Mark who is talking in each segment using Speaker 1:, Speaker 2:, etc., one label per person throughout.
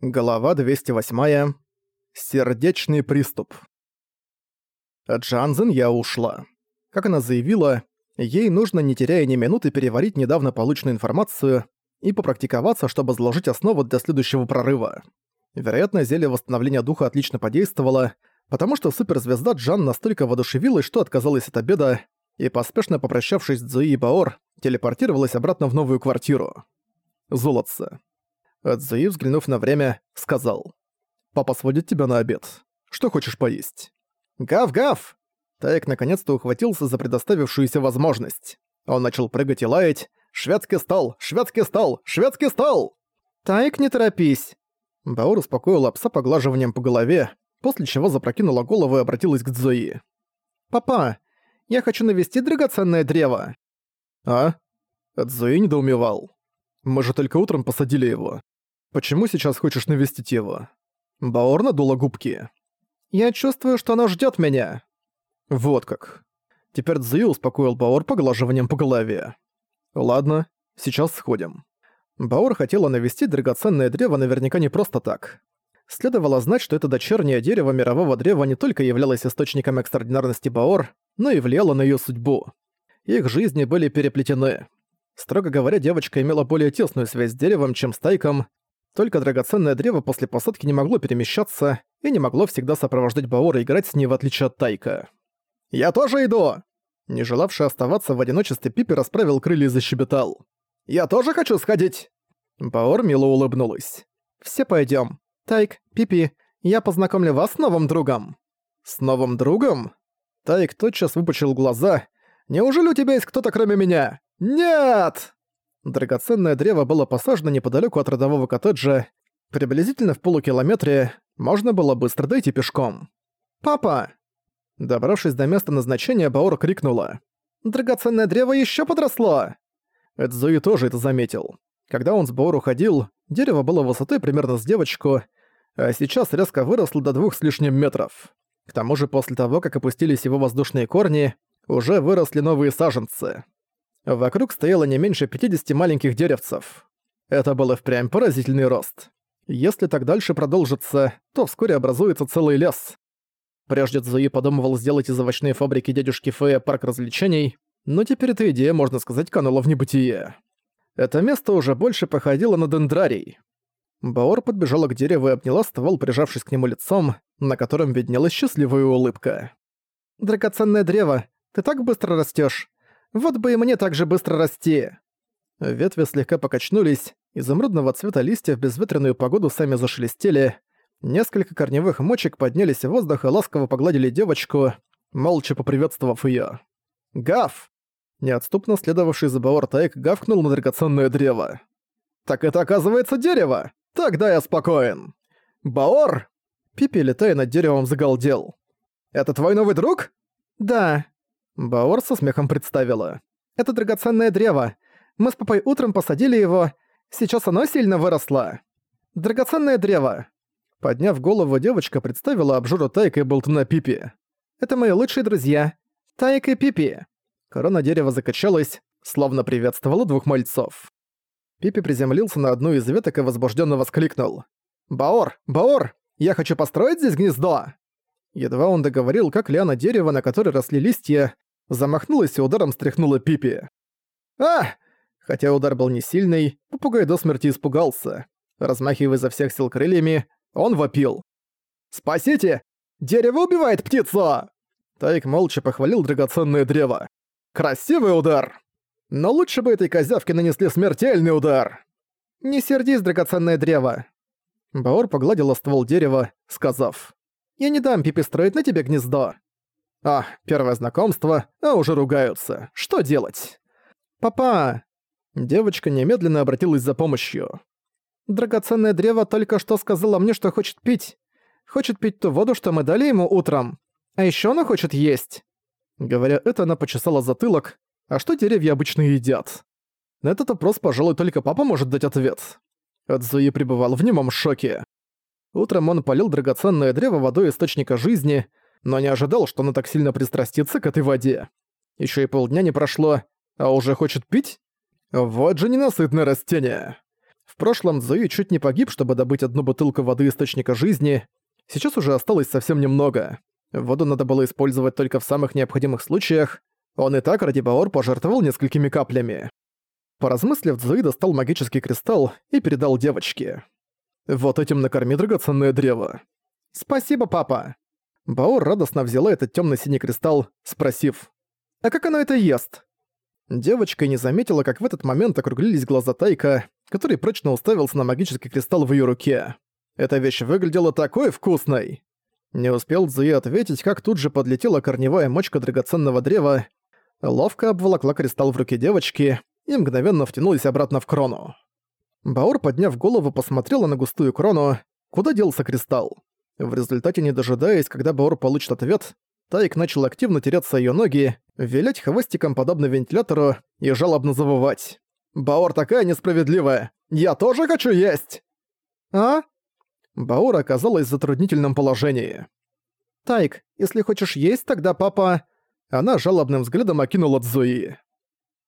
Speaker 1: Глава 208. Сердечный приступ. Джанзен я ушла. Как она заявила, ей нужно, не теряя ни минуты, переварить недавно полученную информацию и попрактиковаться, чтобы заложить основу для следующего прорыва. Вероятно, зелье восстановления духа отлично подействовало, потому что суперзвезда Джан настолько воодушевилась, что отказалась от обеда и, поспешно попрощавшись с Цзуи и Баор, телепортировалась обратно в новую квартиру. Золотце. Цзуи, взглянув на время, сказал. «Папа сводит тебя на обед. Что хочешь поесть?» «Гав-гав!» Таек наконец-то ухватился за предоставившуюся возможность. Он начал прыгать и лаять. «Шведский стол! Шведский стол! Шведский стол!» «Таек, не торопись!» Баор успокоила пса поглаживанием по голове, после чего запрокинула голову и обратилась к Цзуи. «Папа, я хочу навести драгоценное древо». «А?» Цзуи недоумевал. «Мы же только утром посадили его. Почему сейчас хочешь навестить его?» Баор надула губки. «Я чувствую, что она ждёт меня». «Вот как». Теперь Цзуи успокоил Баор поглаживанием по голове. «Ладно, сейчас сходим». Баор хотела навестить драгоценное древо наверняка не просто так. Следовало знать, что это дочернее дерево мирового древа не только являлось источником экстраординарности Баор, но и влияло на её судьбу. Их жизни были переплетены. Строго говоря, девочка имела более тесную связь с деревом, чем с тайком, только драгоценное древо после посадки не могло перемещаться и не могло всегда сопровождать Баора и играть с ней в отличие от Тайка. «Я тоже иду!» Не желавший оставаться в одиночестве Пипи расправил крылья и защебетал. «Я тоже хочу сходить!» Баор мило улыбнулась. «Все пойдем. Тайк, Пипи, я познакомлю вас с новым другом». «С новым другом?» Тайк тотчас выпучил глаза. «Неужели у тебя есть кто-то кроме меня?» «Нет!» Драгоценное древо было посажено неподалеку от родового коттеджа, приблизительно в полукилометре, можно было быстро дойти пешком. «Папа!» Добравшись до места назначения, Баор крикнула. «Драгоценное древо еще подросло!» Эдзуи тоже это заметил. Когда он с Баор уходил, дерево было высотой примерно с девочку, а сейчас резко выросло до двух с лишним метров. К тому же после того, как опустились его воздушные корни, уже выросли новые саженцы. Вокруг стояло не меньше 50 маленьких деревцев. Это был и впрямь поразительный рост. Если так дальше продолжится, то вскоре образуется целый лес. Прежде Цзуи подумывал сделать из овощной фабрики дядюшки Фэя парк развлечений, но теперь эта идея, можно сказать, канула в небытие. Это место уже больше походило на дендрарий. Баор подбежала к дереву и обняла ствол, прижавшись к нему лицом, на котором виднелась счастливая улыбка. «Драгоценное древо, ты так быстро растёшь. Вот бы и мне так же быстро расти!» Ветви слегка покачнулись, изумрудного цвета листья в безветренную погоду сами зашелестели, несколько корневых мочек поднялись в воздух и ласково погладили девочку, молча поприветствовав её. «Гав!» Неотступно следовавший за Баор Тайк гавкнул на драгоценное древо. «Так это оказывается дерево! Тогда я спокоен!» «Баор!» Пипи, летая над деревом, загалдел. «Это твой новый друг?» «Да», Баор со смехом представила. «Это драгоценное древо. Мы с папой утром посадили его. Сейчас оно сильно выросло. Драгоценное древо». Подняв голову, девочка представила обжору Тайка и Болтуна Пипи. «Это мои лучшие друзья. Тайк и Пипи». Корона дерева закачалась, словно приветствовала двух мальцов. Пипи приземлился на одну из веток и возбужденно воскликнул. «Баор! Баор! Я хочу построить здесь гнездо!» Едва он договорил, как лиана дерева, на которой росли листья, замахнулась и ударом стряхнула Пипи. «А!» Хотя удар был не сильный, попугай до смерти испугался. Размахивая изо всех сил крыльями, он вопил. «Спасите! Дерево убивает птицу!» Тайк молча похвалил драгоценное древо. «Красивый удар! Но лучше бы этой козявке нанесли смертельный удар!» «Не сердись, драгоценное древо!» Баор погладила ствол дерева, сказав. «Я не дам Пипи строить на тебе гнездо. А, первое знакомство, а уже ругаются. Что делать? «Папа!» Девочка немедленно обратилась за помощью. «Драгоценное древо только что сказала мне, что хочет пить. Хочет пить ту воду, что мы дали ему утром. А еще она хочет есть». Говоря это, она почесала затылок. А что деревья обычно едят? На этот вопрос, пожалуй, только папа может дать ответ. Адзуи пребывал в немом шоке. Утром он полил драгоценное древо водой источника жизни, но не ожидал, что она так сильно пристрастится к этой воде. Еще и полдня не прошло, а уже хочет пить? Вот же ненасытное растение. В прошлом Зои чуть не погиб, чтобы добыть одну бутылку воды Источника Жизни. Сейчас уже осталось совсем немного. Воду надо было использовать только в самых необходимых случаях. Он и так ради Баор пожертвовал несколькими каплями. Поразмыслив, Зои достал магический кристалл и передал девочке. «Вот этим накорми драгоценное древо». «Спасибо, папа!» Баор радостно взяла этот темно-синий кристалл, спросив, «А как она это ест?» Девочка не заметила, как в этот момент округлились глаза Тайка, который прочно уставился на магический кристалл в ее руке. Эта вещь выглядела такой вкусной! Не успел Зуи ответить, как тут же подлетела корневая мочка драгоценного древа, ловко обволокла кристалл в руке девочки и мгновенно втянулась обратно в крону. Баур, подняв голову, посмотрела на густую крону, куда делся кристалл. В результате, не дожидаясь, когда Баур получит ответ, Тайк начал активно тереться ее ноги, вилять хвостиком подобно вентилятору и жалобно завывать. «Баор такая несправедливая! Я тоже хочу есть!» «А?» Баор оказалась в затруднительном положении. «Тайк, если хочешь есть, тогда папа...» Она жалобным взглядом окинула Цзуи.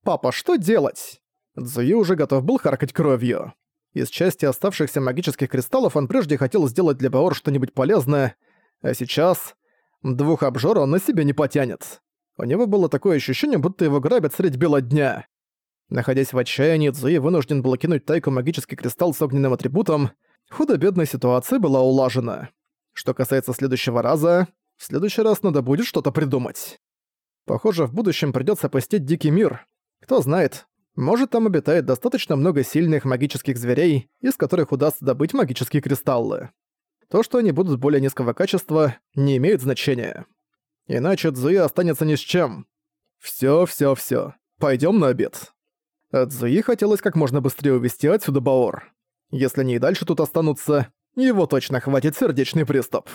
Speaker 1: «Папа, что делать?» Цзуи уже готов был харкать кровью. Из части оставшихся магических кристаллов он прежде хотел сделать для Баор что-нибудь полезное, а сейчас... Двух обжор он на себе не потянет. У него было такое ощущение, будто его грабят средь бела дня. Находясь в отчаянии, Цзуи вынужден был кинуть Тайку магический кристалл с огненным атрибутом. Худо-бедная ситуация была улажена. Что касается следующего раза, в следующий раз надо будет что-то придумать. Похоже, в будущем придётся посетить Дикий мир. Кто знает, может там обитает достаточно много сильных магических зверей, из которых удастся добыть магические кристаллы. То, что они будут более низкого качества, не имеет значения. Иначе Цзуи останется ни с чем. Всё, всё, всё. Пойдём на обед. Цзуи хотелось как можно быстрее увезти отсюда Баор. Если они и дальше тут останутся, его точно хватит сердечный приступ.